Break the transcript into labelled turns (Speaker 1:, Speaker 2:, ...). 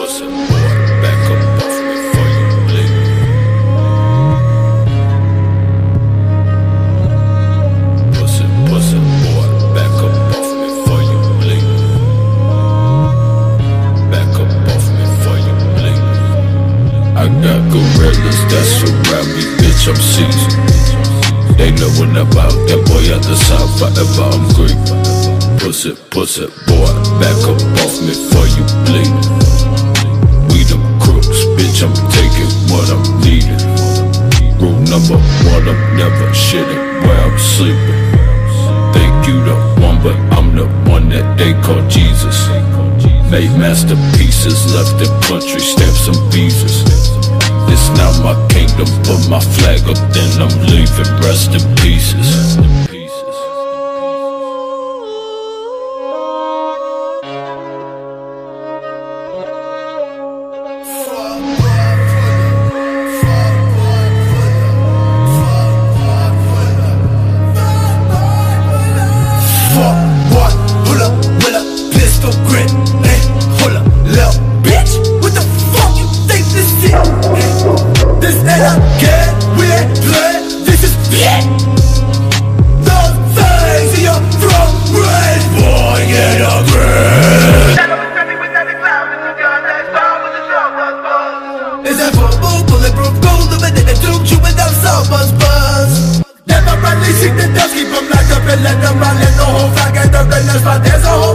Speaker 1: bust it it, boy, back up off me you. Back up off you. I got gorillas, me, bitch, I'm seasoned. They knowin' about that boy out the south, forever I'm Greek. Pussy, pussy boy, back up off me you One, I'm never shitting where I'm sleeping. Think you the one, but I'm the one that they call Jesus. Made masterpieces, left the country, stamped some visas. This now my kingdom, put my flag up, then I'm leaving, rest in pieces. Is that football, bulletproof gold, illuminated tube, you without sound buzz. Never releasing the dust, keep them locked up and let them run, let the whole flag at the realest spot. There's a whole